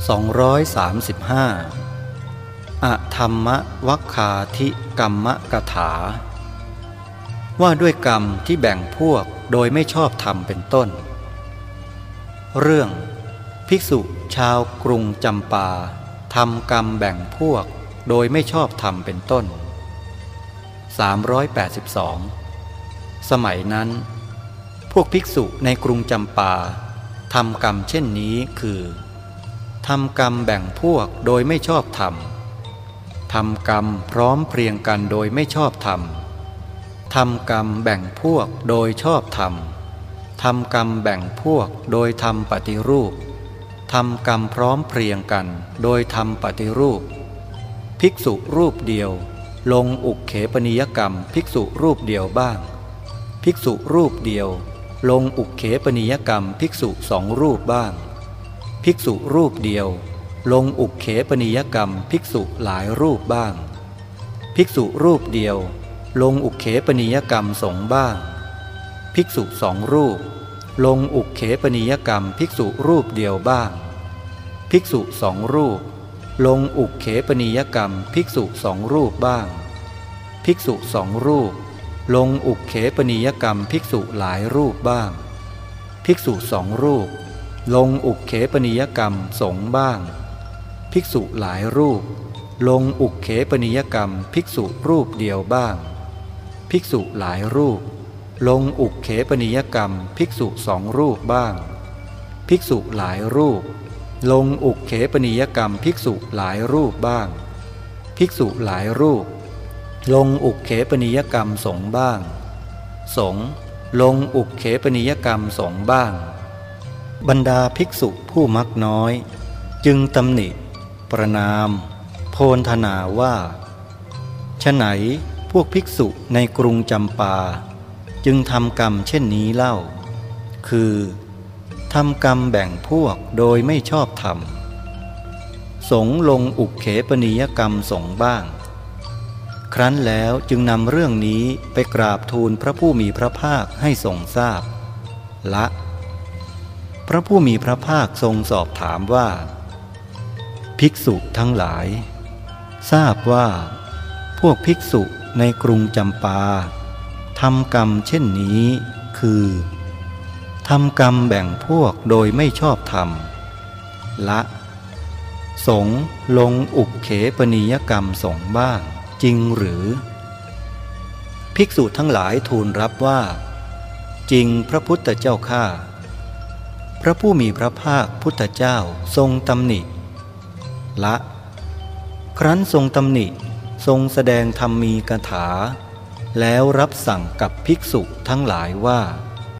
235 อธรรมวัคคาธิกรรมกถา ว่าด้วยกรรมที่แบ่งพวกโดยไม่ชอบธรรมเป็นต้น เรื่อง ภิกษุชาวกรุงจำปาทำกรรมแบ่งพวกโดยไม่ชอบธรรมเป็นต้น 382 สมัยนั้น พวกภิกษุในกรุงจำปาทำกรรมเช่นนี้คือ ทำกรรมแบ่งพวกโดยไม่ชอบธรรมทำกรรมพร้อมเพรียงกันโดยไม่ชอบธรรมทำกรรมแบ่งพวกโดยชอบธรรมทำกรรมแบ่งพวกโดยทำปฏิรูปทำกรรมพร้อมเพรียงกันโดยทำปฏิรูป ภิกษุรูปเดียว ลงอุกเขปนิยกรรม ภิกษุรูปเดียวบ้าง ภิกษุรูปเดียว ลงอุกเขปนิยกรรม ภิกษุสองรูปบ้าง ภิกษุรูปเดียว ลงอุกเขปนิยกรรม ภิกษุหลายรูปบ้าง ภิกษุรูปเดียว ลงอุกเขปนิยกรรมสงบ้าง ภิกษุสองรูป ลงอุกเขปนิยกรรม ภิกษุรูปเดียวบ้าง ภิกษุสองรูป ลงอุกเขปนิยกรรม ภิกษุสองรูปบ้าง ภิกษุสองรูป ลงอุกเขปนิยกรรม ภิกษุหลายรูปบ้าง ภิกษุสองรูป ลงอุกเขปนิยกรรมสงบ้าง ภิกษุหลายรูป ลงอุกเขปนิยกรรม ภิกษุรูปเดียวบ้าง ภิกษุหลายรูป ลงอุกเขปนิยกรรม ภิกษุสองรูปบ้าง ภิกษุหลายรูป ลงอุกเขปนิยกรรม ภิกษุหลายรูปบ้าง ภิกษุหลายรูป ลงอุกเขปนิยกรรมสงบ้าง สงลงอุกเขปนิยกรรมสงบ้าง บรรดาภิกษุผู้มักน้อย จึงตำหนิ ประนาม โพนธนาว่าฉไหนพวกภิกษุในกรุงจำปา จึงทำกรรมเช่นนี้เล่า คือทำกรรมแบ่งพวกโดยไม่ชอบธรรม สงลงอุกเขปนิยกรรมสงบ้าง ครั้นแล้วจึงนำเรื่องนี้ไปกราบทูลพระผู้มีพระภาคให้ทรงทราบ ละ พระผู้มีพระภาคทรงสอบถามว่า ภิกษุทั้งหลาย ทราบว่า พวกภิกษุในกรุงจำปาทำกรรมเช่นนี้คือทำกรรมแบ่งพวกโดยไม่ชอบธรรม ละ สงลงอุกเขปนิยกรรมสงบ้างจริงหรือ ภิกษุทั้งหลายทูลรับว่า จริงพระพุทธเจ้าข้า พระผู้มีพระภาคพุทธเจ้าทรงตำหนิ ละ ครั้นทรงตำหนิทรงแสดงธรรมมีกถา แล้วรับสั่งกับภิกษุทั้งหลายว่า